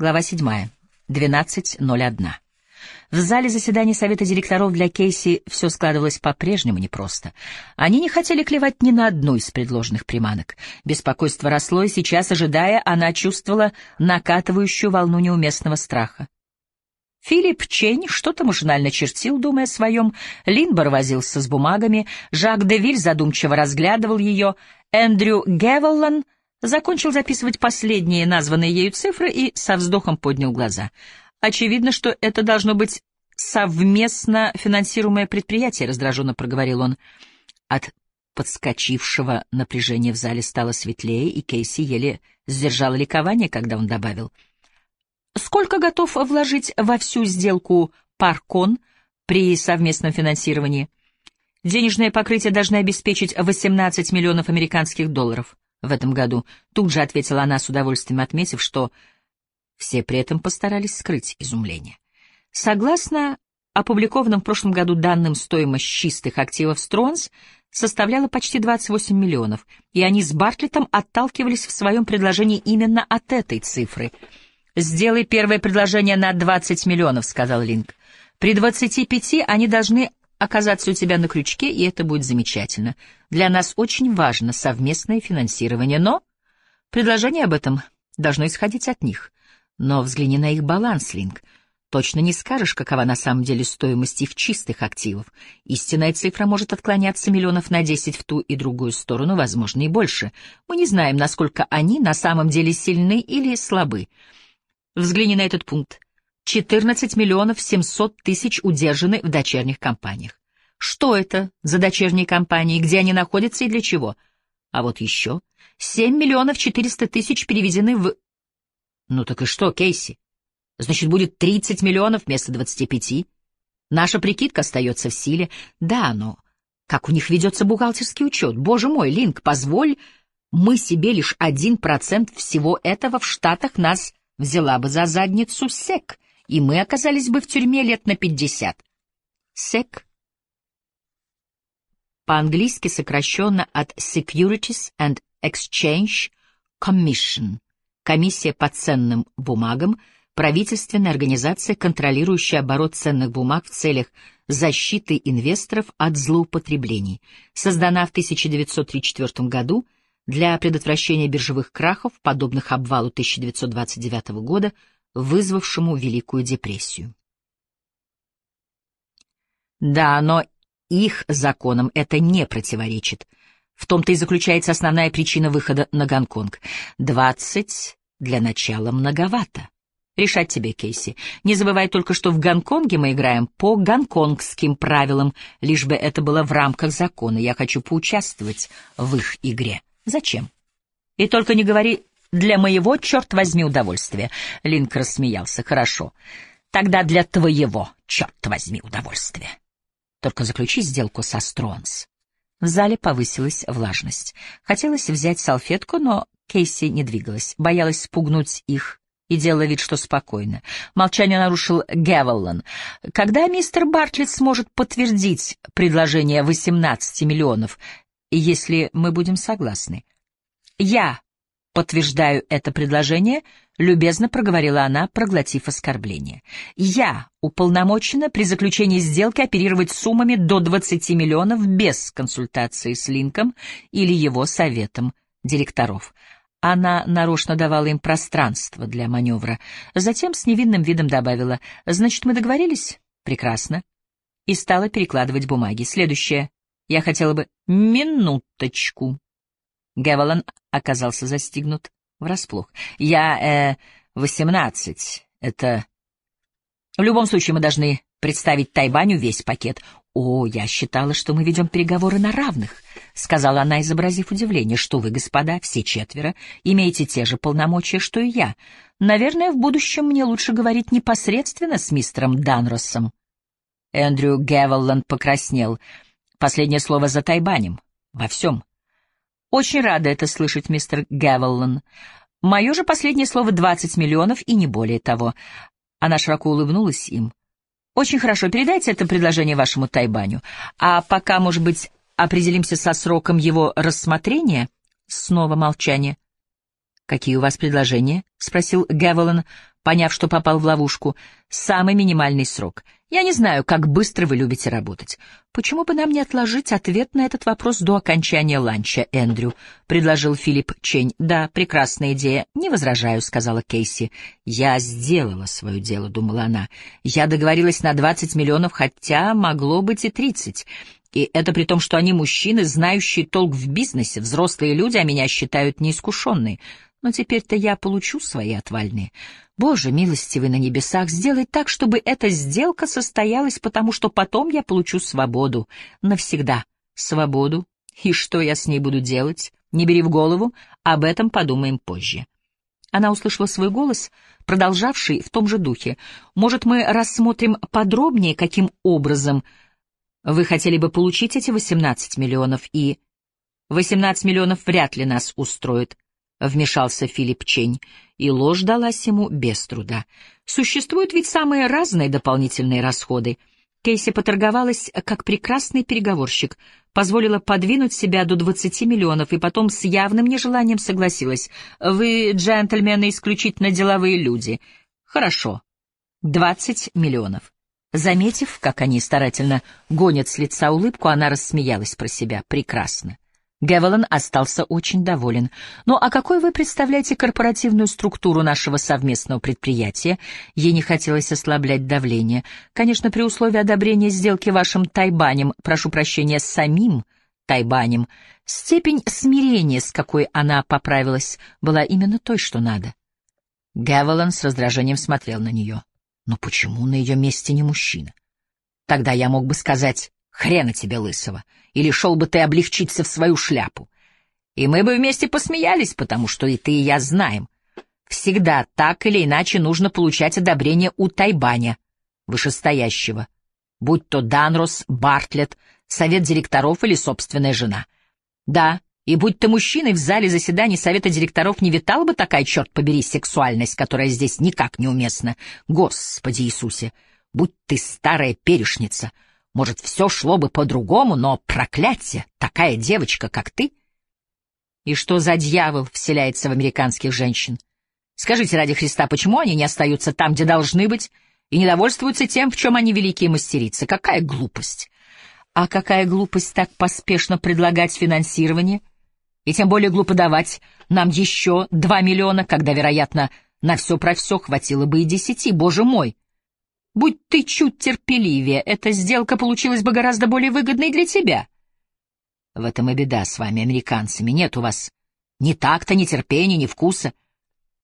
Глава 7. 12.01. В зале заседаний Совета директоров для Кейси все складывалось по-прежнему непросто. Они не хотели клевать ни на одну из предложенных приманок. Беспокойство росло, и сейчас, ожидая, она чувствовала накатывающую волну неуместного страха. Филипп Чень что-то машинально чертил, думая о своем. Линбор возился с бумагами, Жак Девиль задумчиво разглядывал ее, Эндрю Гевеллан закончил записывать последние названные ею цифры и со вздохом поднял глаза. Очевидно, что это должно быть совместно финансируемое предприятие, раздраженно проговорил он. От подскочившего напряжения в зале стало светлее, и Кейси еле сдержала ликование, когда он добавил — Сколько готов вложить во всю сделку Паркон при совместном финансировании? Денежное покрытие должны обеспечить 18 миллионов американских долларов в этом году. Тут же ответила она с удовольствием, отметив, что все при этом постарались скрыть изумление. Согласно опубликованным в прошлом году данным, стоимость чистых активов Стронс составляла почти 28 миллионов, и они с Бартлетом отталкивались в своем предложении именно от этой цифры — «Сделай первое предложение на 20 миллионов», — сказал Линк. «При 25 они должны оказаться у тебя на крючке, и это будет замечательно. Для нас очень важно совместное финансирование, но предложение об этом должно исходить от них. Но взгляни на их баланс, Линк. Точно не скажешь, какова на самом деле стоимость их чистых активов. Истинная цифра может отклоняться миллионов на 10 в ту и другую сторону, возможно, и больше. Мы не знаем, насколько они на самом деле сильны или слабы. Взгляни на этот пункт. 14 миллионов 700 тысяч удержаны в дочерних компаниях. Что это за дочерние компании, где они находятся и для чего? А вот еще 7 миллионов 400 тысяч переведены в... Ну так и что, Кейси? Значит, будет 30 миллионов вместо 25? Наша прикидка остается в силе. Да, но как у них ведется бухгалтерский учет? Боже мой, Линк, позволь, мы себе лишь один процент всего этого в Штатах нас взяла бы за задницу СЕК, и мы оказались бы в тюрьме лет на пятьдесят. СЕК по-английски сокращенно от Securities and Exchange Commission, комиссия по ценным бумагам, правительственная организация, контролирующая оборот ценных бумаг в целях защиты инвесторов от злоупотреблений, создана в 1934 году – для предотвращения биржевых крахов, подобных обвалу 1929 года, вызвавшему Великую депрессию. Да, но их законам это не противоречит. В том-то и заключается основная причина выхода на Гонконг. Двадцать для начала многовато. Решать тебе, Кейси. Не забывай только, что в Гонконге мы играем по гонконгским правилам, лишь бы это было в рамках закона. Я хочу поучаствовать в их игре. Зачем? И только не говори «для моего, черт возьми, удовольствия». Линк рассмеялся. Хорошо. Тогда для твоего, черт возьми, удовольствия. Только заключи сделку со Стронс. В зале повысилась влажность. Хотелось взять салфетку, но Кейси не двигалась, боялась спугнуть их и делала вид, что спокойно. Молчание нарушил Гевеллан. Когда мистер Бартлетт сможет подтвердить предложение 18 миллионов, если мы будем согласны. Я подтверждаю это предложение, любезно проговорила она, проглотив оскорбление. Я уполномочена при заключении сделки оперировать суммами до 20 миллионов без консультации с Линком или его советом директоров. Она нарочно давала им пространство для маневра. Затем с невинным видом добавила «Значит, мы договорились?» «Прекрасно». И стала перекладывать бумаги. Следующее. Я хотела бы... Минуточку. Гевелан оказался застигнут врасплох. Я, э, восемнадцать. Это... В любом случае мы должны представить Тайбаню весь пакет. «О, я считала, что мы ведем переговоры на равных», — сказала она, изобразив удивление, «что вы, господа, все четверо, имеете те же полномочия, что и я. Наверное, в будущем мне лучше говорить непосредственно с мистером Данросом». Эндрю Гевелланд покраснел — Последнее слово за Тайбанем. Во всем. Очень рада это слышать, мистер Гавеллан. Мое же последнее слово — двадцать миллионов и не более того. Она широко улыбнулась им. Очень хорошо, передайте это предложение вашему Тайбаню. А пока, может быть, определимся со сроком его рассмотрения? Снова молчание. «Какие у вас предложения?» — спросил Гевелан, поняв, что попал в ловушку. «Самый минимальный срок. Я не знаю, как быстро вы любите работать. Почему бы нам не отложить ответ на этот вопрос до окончания ланча, Эндрю?» — предложил Филипп Чень. «Да, прекрасная идея. Не возражаю», — сказала Кейси. «Я сделала свое дело», — думала она. «Я договорилась на 20 миллионов, хотя могло быть и 30. И это при том, что они мужчины, знающие толк в бизнесе, взрослые люди, а меня считают неискушенной. Но теперь-то я получу свои отвальные. Боже, милостивый на небесах, сделай так, чтобы эта сделка состоялась, потому что потом я получу свободу. Навсегда. Свободу. И что я с ней буду делать? Не бери в голову, об этом подумаем позже. Она услышала свой голос, продолжавший в том же духе. Может, мы рассмотрим подробнее, каким образом вы хотели бы получить эти 18 миллионов и... 18 миллионов вряд ли нас устроит, — вмешался Филипп Чень, и ложь далась ему без труда. Существуют ведь самые разные дополнительные расходы. Кейси поторговалась как прекрасный переговорщик, позволила подвинуть себя до 20 миллионов и потом с явным нежеланием согласилась. «Вы, джентльмены, исключительно деловые люди. Хорошо. 20 миллионов». Заметив, как они старательно гонят с лица улыбку, она рассмеялась про себя. «Прекрасно. Гевелан остался очень доволен. «Ну а какой вы представляете корпоративную структуру нашего совместного предприятия?» Ей не хотелось ослаблять давление. «Конечно, при условии одобрения сделки вашим тайбанем, прошу прощения, самим тайбанем, степень смирения, с какой она поправилась, была именно той, что надо». Гевелан с раздражением смотрел на нее. «Но почему на ее месте не мужчина? Тогда я мог бы сказать «Хрена тебе, лысого!» или шел бы ты облегчиться в свою шляпу. И мы бы вместе посмеялись, потому что и ты, и я знаем. Всегда так или иначе нужно получать одобрение у Тайбаня, вышестоящего, будь то Данрос, Бартлетт, совет директоров или собственная жена. Да, и будь ты мужчиной, в зале заседаний совета директоров не витала бы такая, черт побери, сексуальность, которая здесь никак неуместна. Господи Иисусе, будь ты старая перешница — может, все шло бы по-другому, но проклятие, такая девочка, как ты. И что за дьявол вселяется в американских женщин? Скажите ради Христа, почему они не остаются там, где должны быть, и не довольствуются тем, в чем они великие мастерицы? Какая глупость! А какая глупость так поспешно предлагать финансирование? И тем более глупо давать нам еще два миллиона, когда, вероятно, на все про все хватило бы и десяти, боже мой! Будь ты чуть терпеливее, эта сделка получилась бы гораздо более выгодной для тебя. В этом и беда с вами, американцами. Нет у вас ни такта, ни терпения, ни вкуса.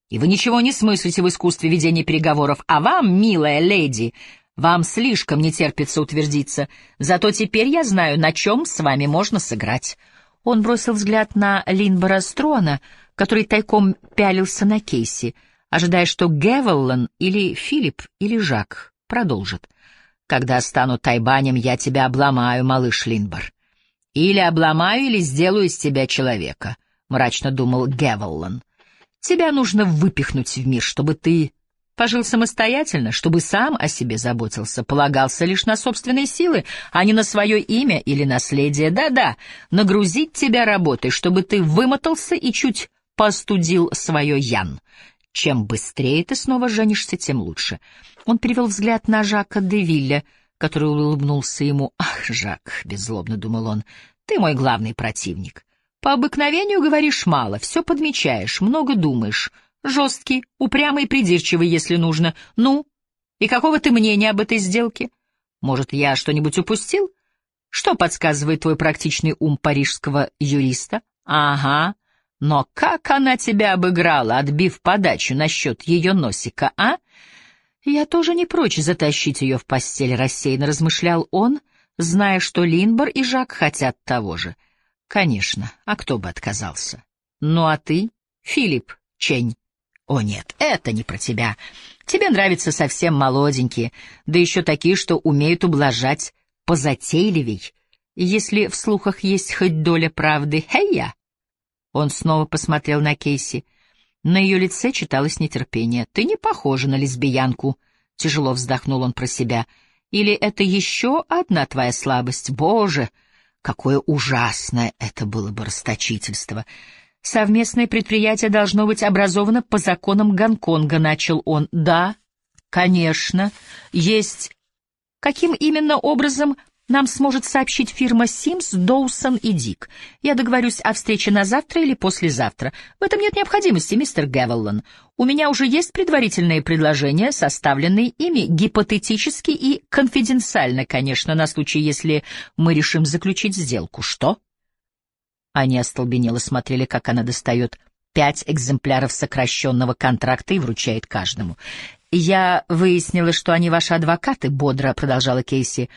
И вы ничего не смыслите в искусстве ведения переговоров. А вам, милая леди, вам слишком не терпится утвердиться. Зато теперь я знаю, на чем с вами можно сыграть. Он бросил взгляд на Линбора Строна, который тайком пялился на Кейси, ожидая, что Гевеллан или Филипп или Жак продолжит. «Когда стану тайбанем, я тебя обломаю, малыш Линбор. Или обломаю, или сделаю из тебя человека», — мрачно думал Гевеллан. «Тебя нужно выпихнуть в мир, чтобы ты пожил самостоятельно, чтобы сам о себе заботился, полагался лишь на собственные силы, а не на свое имя или наследие. Да-да, нагрузить тебя работой, чтобы ты вымотался и чуть постудил свое Ян. Чем быстрее ты снова женишься, тем лучше. Он перевел взгляд на Жака де Вилля, который улыбнулся ему. «Ах, Жак», — беззлобно думал он, — «ты мой главный противник. По обыкновению говоришь мало, все подмечаешь, много думаешь. Жесткий, упрямый и придирчивый, если нужно. Ну, и какого ты мнения об этой сделке? Может, я что-нибудь упустил? Что подсказывает твой практичный ум парижского юриста? Ага, но как она тебя обыграла, отбив подачу насчет ее носика, а? Я тоже не прочь затащить ее в постель, рассеянно размышлял он, зная, что Линбор и Жак хотят того же. Конечно, а кто бы отказался? Ну а ты, Филипп Чень? О нет, это не про тебя. Тебе нравятся совсем молоденькие, да еще такие, что умеют ублажать позатейливей. Если в слухах есть хоть доля правды, хей-я! Он снова посмотрел на Кейси. На ее лице читалось нетерпение. «Ты не похожа на лесбиянку», — тяжело вздохнул он про себя. «Или это еще одна твоя слабость? Боже, какое ужасное это было бы расточительство! Совместное предприятие должно быть образовано по законам Гонконга, начал он. Да, конечно, есть. Каким именно образом нам сможет сообщить фирма Симс, Доусон и Дик. Я договорюсь о встрече на завтра или послезавтра. В этом нет необходимости, мистер Гевеллан. У меня уже есть предварительные предложения, составленные ими гипотетически и конфиденциально, конечно, на случай, если мы решим заключить сделку. Что? Они остолбенело смотрели, как она достает пять экземпляров сокращенного контракта и вручает каждому. «Я выяснила, что они ваши адвокаты», — бодро продолжала Кейси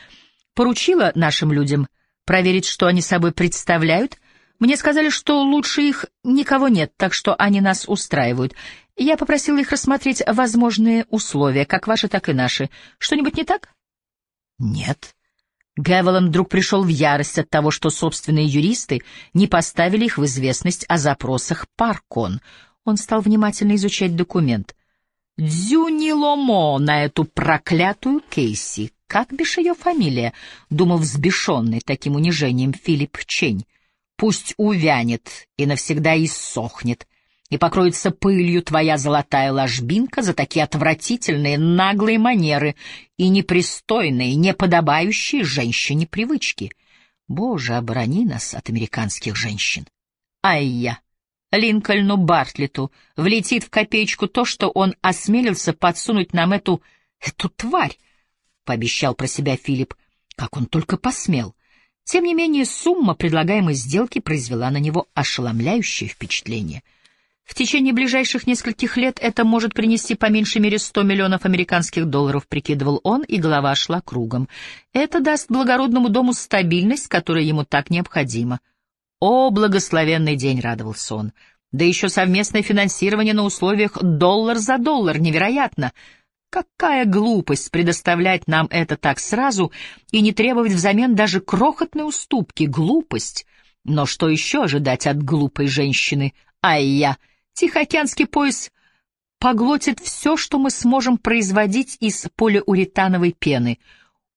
поручила нашим людям проверить, что они собой представляют. Мне сказали, что лучше их никого нет, так что они нас устраивают. Я попросила их рассмотреть возможные условия, как ваши, так и наши. Что-нибудь не так? Нет. Гевелан вдруг пришел в ярость от того, что собственные юристы не поставили их в известность о запросах Паркон. Он стал внимательно изучать документ. Дзюниломо на эту проклятую Кейси. Как бишь ее фамилия? Думал взбешенный таким унижением Филипп Чень. Пусть увянет и навсегда иссохнет, и покроется пылью твоя золотая ложбинка за такие отвратительные, наглые манеры и непристойные, неподобающие женщине привычки. Боже, оборони нас от американских женщин. Ай-я! Линкольну Бартлету влетит в копеечку то, что он осмелился подсунуть нам эту... эту тварь, — пообещал про себя Филипп. Как он только посмел. Тем не менее, сумма предлагаемой сделки произвела на него ошеломляющее впечатление. В течение ближайших нескольких лет это может принести по меньшей мере 100 миллионов американских долларов, прикидывал он, и голова шла кругом. Это даст благородному дому стабильность, которая ему так необходима. О, благословенный день, радовался он. Да еще совместное финансирование на условиях доллар за доллар, невероятно. Какая глупость предоставлять нам это так сразу и не требовать взамен даже крохотной уступки. Глупость. Но что еще ожидать от глупой женщины? Ай-я! Тихоокеанский пояс поглотит все, что мы сможем производить из полиуретановой пены.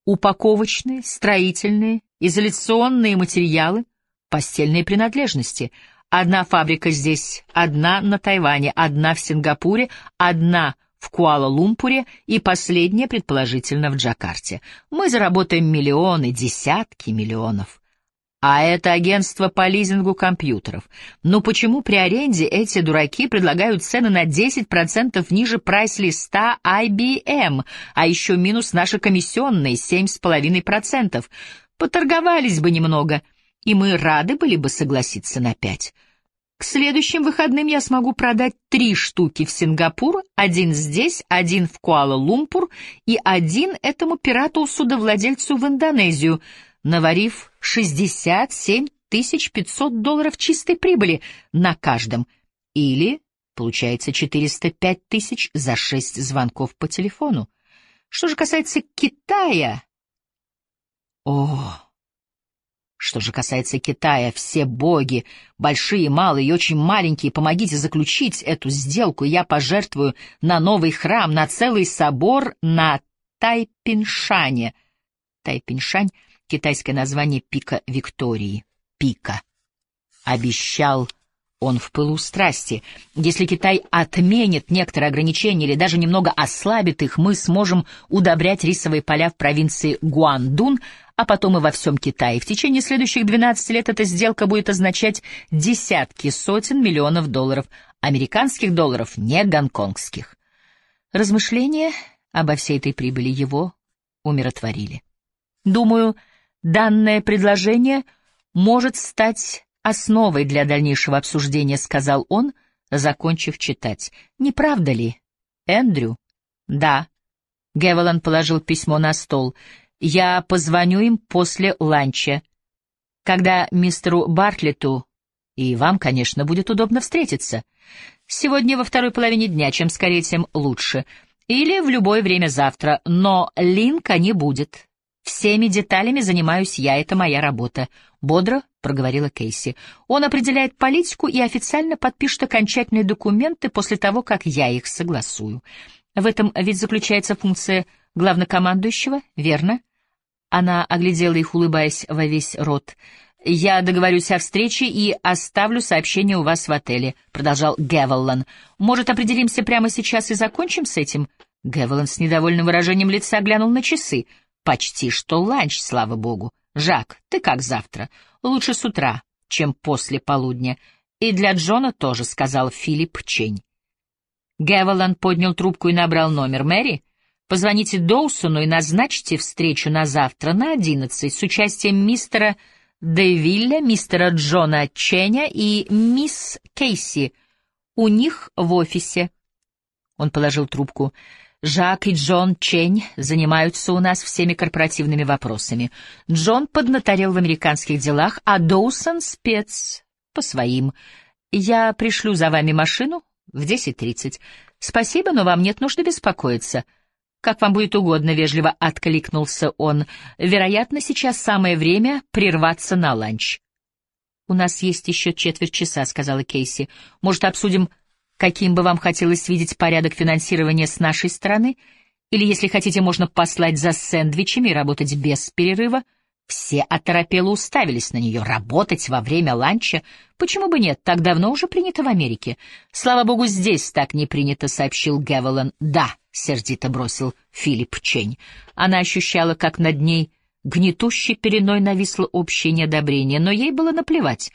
Упаковочные, строительные, изоляционные материалы, постельные принадлежности. Одна фабрика здесь, одна на Тайване, одна в Сингапуре, одна в Куала-Лумпуре и последняя, предположительно, в Джакарте. Мы заработаем миллионы, десятки миллионов. А это агентство по лизингу компьютеров. Ну почему при аренде эти дураки предлагают цены на 10% ниже прайс-листа IBM, а еще минус наши комиссионные 7,5%? Поторговались бы немного, и мы рады были бы согласиться на 5%. К следующим выходным я смогу продать три штуки в Сингапур, один здесь, один в Куала-Лумпур и один этому пирату-судовладельцу в Индонезию, наварив 67 500 долларов чистой прибыли на каждом. Или, получается, 405 тысяч за шесть звонков по телефону. Что же касается Китая... О, что же касается Китая, все боги, большие, малые и очень маленькие, помогите заключить эту сделку, я пожертвую на новый храм, на целый собор на Тайпиншане. Тайпиншань — китайское название пика Виктории. Пика. Обещал он в пылу страсти. Если Китай отменит некоторые ограничения или даже немного ослабит их, мы сможем удобрять рисовые поля в провинции Гуандун, а потом и во всем Китае. В течение следующих 12 лет эта сделка будет означать десятки сотен миллионов долларов, американских долларов, не гонконгских. Размышления обо всей этой прибыли его умиротворили. Думаю, данное предложение может стать основой для дальнейшего обсуждения, сказал он, закончив читать. Не правда ли, Эндрю? Да. Гевелан положил письмо на стол. Я позвоню им после ланча, когда мистеру Бартлету и вам, конечно, будет удобно встретиться. Сегодня во второй половине дня, чем скорее, тем лучше. Или в любое время завтра, но Линка не будет. Всеми деталями занимаюсь я, это моя работа. Бодро проговорила Кейси. Он определяет политику и официально подпишет окончательные документы после того, как я их согласую. В этом ведь заключается функция главнокомандующего, верно? Она оглядела их, улыбаясь во весь рот. «Я договорюсь о встрече и оставлю сообщение у вас в отеле», — продолжал Гевеллан. «Может, определимся прямо сейчас и закончим с этим?» Гевеллан с недовольным выражением лица глянул на часы. «Почти что ланч, слава богу. Жак, ты как завтра? Лучше с утра, чем после полудня. И для Джона тоже», — сказал Филипп Чень. Гевеллан поднял трубку и набрал номер. «Мэри, позвоните Доусону и назначьте встречу на завтра на одиннадцать с участием мистера Дэвилля, мистера Джона Ченя и мисс Кейси. У них в офисе». Он положил трубку. Жак и Джон Чень занимаются у нас всеми корпоративными вопросами. Джон поднаторел в американских делах, а Доусон — спец по своим. Я пришлю за вами машину в 10.30. Спасибо, но вам нет нужды беспокоиться. Как вам будет угодно, — вежливо откликнулся он. Вероятно, сейчас самое время прерваться на ланч. «У нас есть еще четверть часа», — сказала Кейси. «Может, обсудим каким бы вам хотелось видеть порядок финансирования с нашей стороны, или, если хотите, можно послать за сэндвичами и работать без перерыва. Все оторопело уставились на нее. Работать во время ланча? Почему бы нет? Так давно уже принято в Америке. Слава богу, здесь так не принято, сообщил Гевелан. Да, сердито бросил Филипп Чень. Она ощущала, как над ней гнетущей переной нависло общее неодобрение, но ей было наплевать,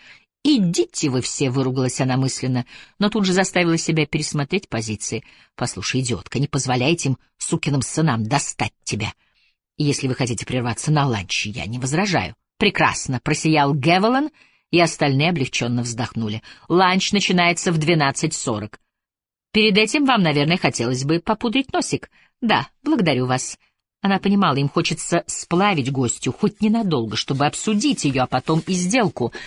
«Идите вы все!» — выругалась она мысленно, но тут же заставила себя пересмотреть позиции. «Послушай, идиотка, не позволяй этим сукиным сынам достать тебя. Если вы хотите прерваться на ланч, я не возражаю». «Прекрасно!» — просиял Гевелан, и остальные облегченно вздохнули. «Ланч начинается в двенадцать сорок. Перед этим вам, наверное, хотелось бы попудрить носик. Да, благодарю вас». Она понимала, им хочется сплавить гостю, хоть ненадолго, чтобы обсудить ее, а потом и сделку —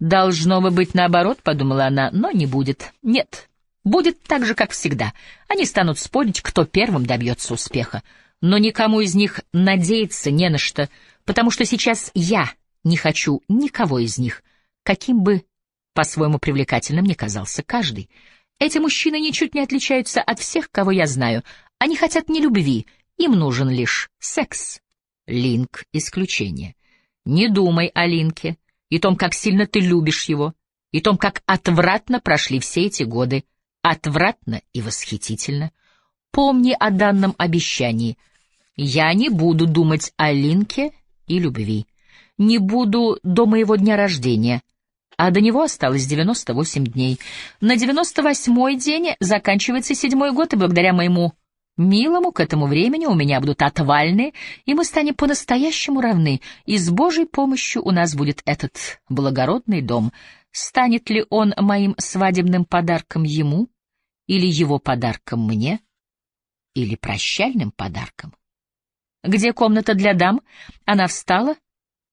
Должно бы быть наоборот, подумала она, но не будет. Нет, будет так же, как всегда. Они станут спорить, кто первым добьется успеха. Но никому из них надеяться не на что, потому что сейчас я не хочу никого из них, каким бы по-своему привлекательным ни казался каждый. Эти мужчины ничуть не отличаются от всех, кого я знаю. Они хотят не любви, им нужен лишь секс. Линк — исключение. Не думай о Линке и том, как сильно ты любишь его, и том, как отвратно прошли все эти годы, отвратно и восхитительно. Помни о данном обещании. Я не буду думать о Линке и любви. Не буду до моего дня рождения, а до него осталось 98 дней. На 98-й день заканчивается седьмой год, и благодаря моему Милому к этому времени у меня будут отвальные, и мы станем по-настоящему равны, и с Божьей помощью у нас будет этот благородный дом. Станет ли он моим свадебным подарком ему, или его подарком мне, или прощальным подарком? Где комната для дам? Она встала.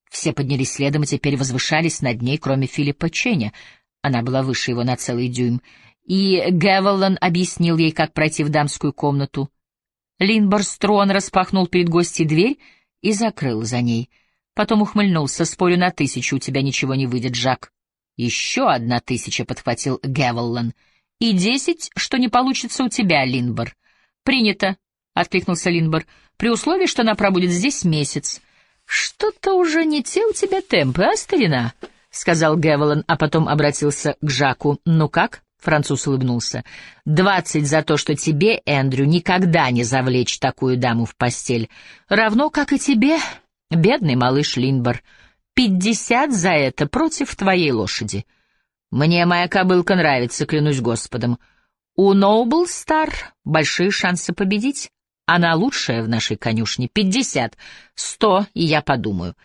Все поднялись следом и теперь возвышались над ней, кроме Филиппа Ченя. Она была выше его на целый дюйм. И Гевеллан объяснил ей, как пройти в дамскую комнату. Линборстрон распахнул перед гостьей дверь и закрыл за ней. Потом ухмыльнулся. «Спорю на тысячу, у тебя ничего не выйдет, Жак». «Еще одна тысяча», — подхватил Гевеллан. «И десять, что не получится у тебя, Линбор». «Принято», — откликнулся Линбор, — «при условии, что она пробудет здесь месяц». «Что-то уже не те у тебя темпы, а, старина?» — сказал Гевеллан, а потом обратился к Жаку. «Ну как?» Француз улыбнулся. «Двадцать за то, что тебе, Эндрю, никогда не завлечь такую даму в постель. Равно, как и тебе, бедный малыш Линбор. Пятьдесят за это против твоей лошади. Мне моя кобылка нравится, клянусь Господом. У Ноубл Стар большие шансы победить. Она лучшая в нашей конюшне. Пятьдесят. Сто, и я подумаю».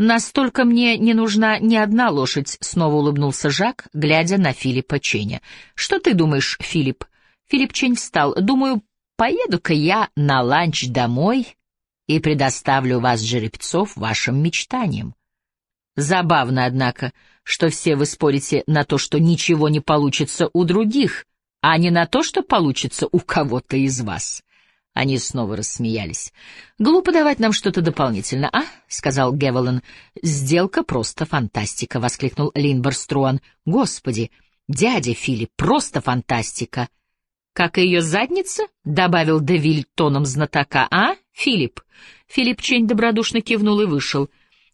«Настолько мне не нужна ни одна лошадь», — снова улыбнулся Жак, глядя на Филиппа Ченя. «Что ты думаешь, Филипп?» Филипп Чень встал. «Думаю, поеду-ка я на ланч домой и предоставлю вас, жеребцов, вашим мечтаниям. Забавно, однако, что все вы спорите на то, что ничего не получится у других, а не на то, что получится у кого-то из вас. Они снова рассмеялись. «Глупо давать нам что-то дополнительно, а?» — сказал Гевелан. «Сделка просто фантастика!» — воскликнул Линбор Струан. «Господи! Дядя Филипп, просто фантастика!» «Как и ее задница?» — добавил Девиль тоном знатока. «А, Филипп?» Филипп Чень добродушно кивнул и вышел.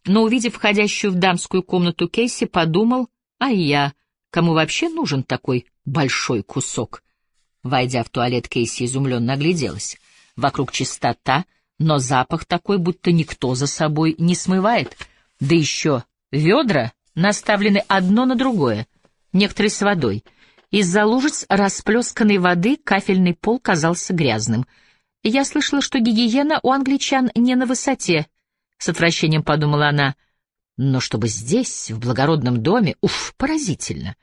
но, увидев входящую в дамскую комнату Кейси, подумал, а я, кому вообще нужен такой большой кусок? Войдя в туалет, Кейси изумленно огляделась. Вокруг чистота, но запах такой, будто никто за собой не смывает. Да еще ведра наставлены одно на другое, некоторые с водой. Из-за лужиц расплесканной воды кафельный пол казался грязным. Я слышала, что гигиена у англичан не на высоте, — с отвращением подумала она. Но чтобы здесь, в благородном доме, уф, поразительно.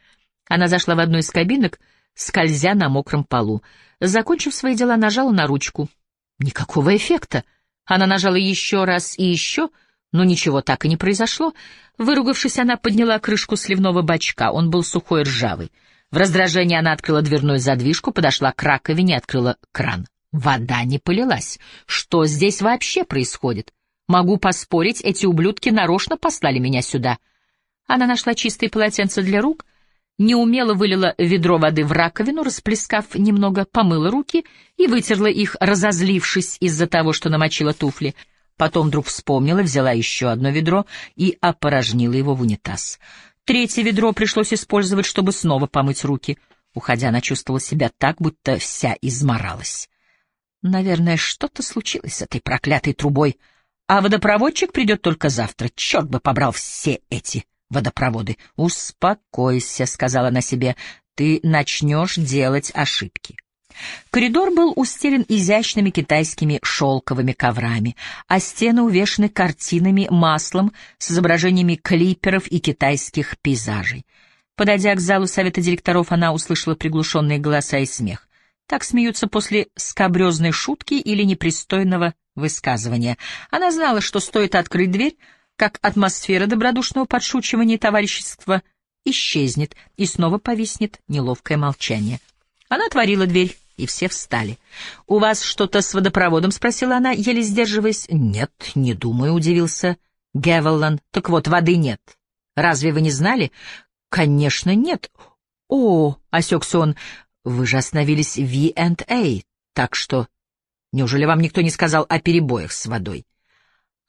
Она зашла в одну из кабинок, скользя на мокром полу. Закончив свои дела, нажала на ручку. Никакого эффекта. Она нажала еще раз и еще, но ничего так и не произошло. Выругавшись, она подняла крышку сливного бачка. Он был сухой и ржавый. В раздражении она открыла дверную задвижку, подошла к раковине и открыла кран. Вода не полилась. Что здесь вообще происходит? Могу поспорить, эти ублюдки нарочно послали меня сюда. Она нашла чистые полотенца для рук, неумело вылила ведро воды в раковину, расплескав немного, помыла руки и вытерла их, разозлившись из-за того, что намочила туфли. Потом вдруг вспомнила, взяла еще одно ведро и опорожнила его в унитаз. Третье ведро пришлось использовать, чтобы снова помыть руки. Уходя, она чувствовала себя так, будто вся изморалась. Наверное, что-то случилось с этой проклятой трубой, а водопроводчик придет только завтра. Черт бы побрал все эти водопроводы. «Успокойся», — сказала она себе, — «ты начнешь делать ошибки». Коридор был устелен изящными китайскими шелковыми коврами, а стены увешаны картинами маслом с изображениями клиперов и китайских пейзажей. Подойдя к залу совета директоров, она услышала приглушенные голоса и смех. Так смеются после скабрезной шутки или непристойного высказывания. Она знала, что стоит открыть дверь, как атмосфера добродушного подшучивания и товарищества исчезнет, и снова повиснет неловкое молчание. Она отворила дверь и все встали. «У вас что-то с водопроводом?» — спросила она, еле сдерживаясь. «Нет, не думаю», — удивился Гевеллан. «Так вот, воды нет. Разве вы не знали?» «Конечно, нет». «О!» — осекся он. «Вы же остановились в V&A, так что...» «Неужели вам никто не сказал о перебоях с водой?»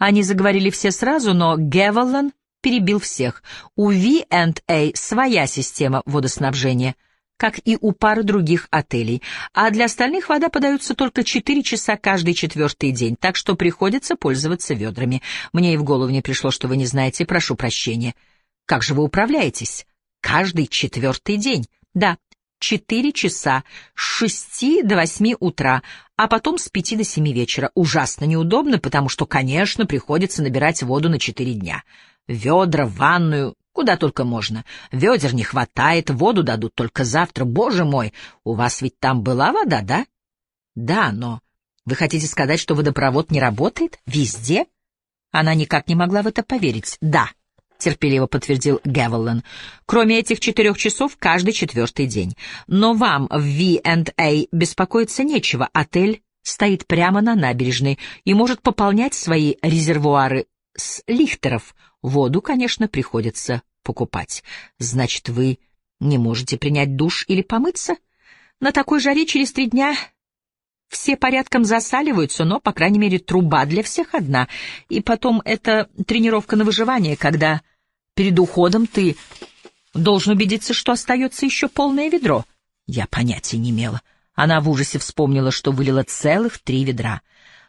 Они заговорили все сразу, но Гевеллан перебил всех. У V&A своя система водоснабжения — как и у пары других отелей, а для остальных вода подается только 4 часа каждый четвертый день, так что приходится пользоваться ведрами. Мне и в голову не пришло, что вы не знаете, прошу прощения. Как же вы управляетесь? Каждый четвертый день. Да, 4 часа с 6 до 8 утра, а потом с 5 до 7 вечера. Ужасно неудобно, потому что, конечно, приходится набирать воду на 4 дня. Ведра, ванную, Куда только можно. Ведер не хватает, воду дадут только завтра. Боже мой, у вас ведь там была вода, да? Да, но... Вы хотите сказать, что водопровод не работает? Везде? Она никак не могла в это поверить. Да, терпеливо подтвердил Гевеллен. Кроме этих четырех часов каждый четвертый день. Но вам в V&A беспокоиться нечего. Отель стоит прямо на набережной и может пополнять свои резервуары с лихтеров — Воду, конечно, приходится покупать. Значит, вы не можете принять душ или помыться? На такой жаре через три дня все порядком засаливаются, но, по крайней мере, труба для всех одна. И потом это тренировка на выживание, когда перед уходом ты должен убедиться, что остается еще полное ведро. Я понятия не имела. Она в ужасе вспомнила, что вылила целых три ведра.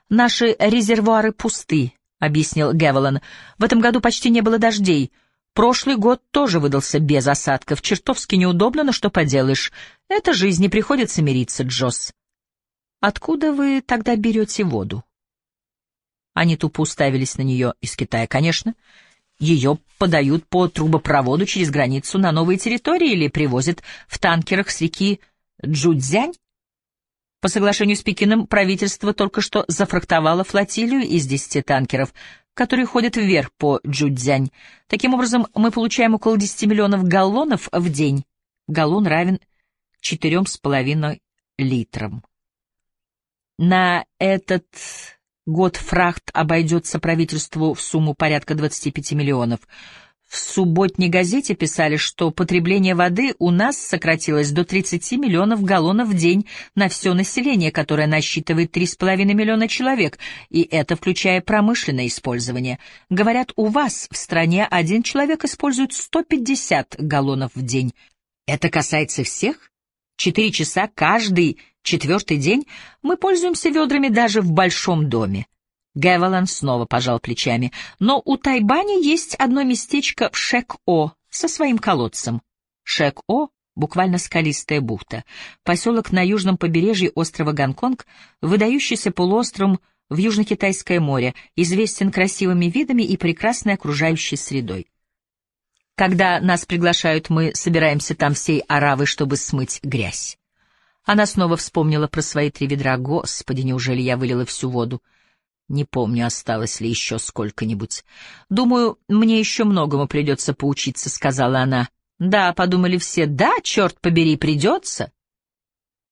Наши резервуары пусты, объяснил Гевелан. «В этом году почти не было дождей. Прошлый год тоже выдался без осадков. Чертовски неудобно, но что поделаешь. Это жизнь, не приходится мириться, Джосс». «Откуда вы тогда берете воду?» Они тупо уставились на нее из Китая, конечно. Ее подают по трубопроводу через границу на новые территории или привозят в танкерах с реки Джудзянь? По соглашению с Пекином правительство только что зафрактовало флотилию из десяти танкеров, которые ходят вверх по Джудзянь. Таким образом, мы получаем около 10 миллионов галлонов в день. Галлон равен четырем с половиной литрам. На этот год фрахт обойдется правительству в сумму порядка 25 миллионов. В субботней газете писали, что потребление воды у нас сократилось до 30 миллионов галлонов в день на все население, которое насчитывает 3,5 миллиона человек, и это включая промышленное использование. Говорят, у вас в стране один человек использует 150 галлонов в день. Это касается всех? Четыре часа каждый четвертый день мы пользуемся ведрами даже в большом доме. Гевелан снова пожал плечами. Но у Тайбани есть одно местечко в Шек-О со своим колодцем. Шек-О — буквально скалистая бухта. Поселок на южном побережье острова Гонконг, выдающийся полуостровом в Южно-Китайское море, известен красивыми видами и прекрасной окружающей средой. Когда нас приглашают, мы собираемся там всей оравой, чтобы смыть грязь. Она снова вспомнила про свои три ведра. Господи, неужели я вылила всю воду? Не помню, осталось ли еще сколько-нибудь. Думаю, мне еще многому придется поучиться, — сказала она. Да, — подумали все, — да, черт побери, придется.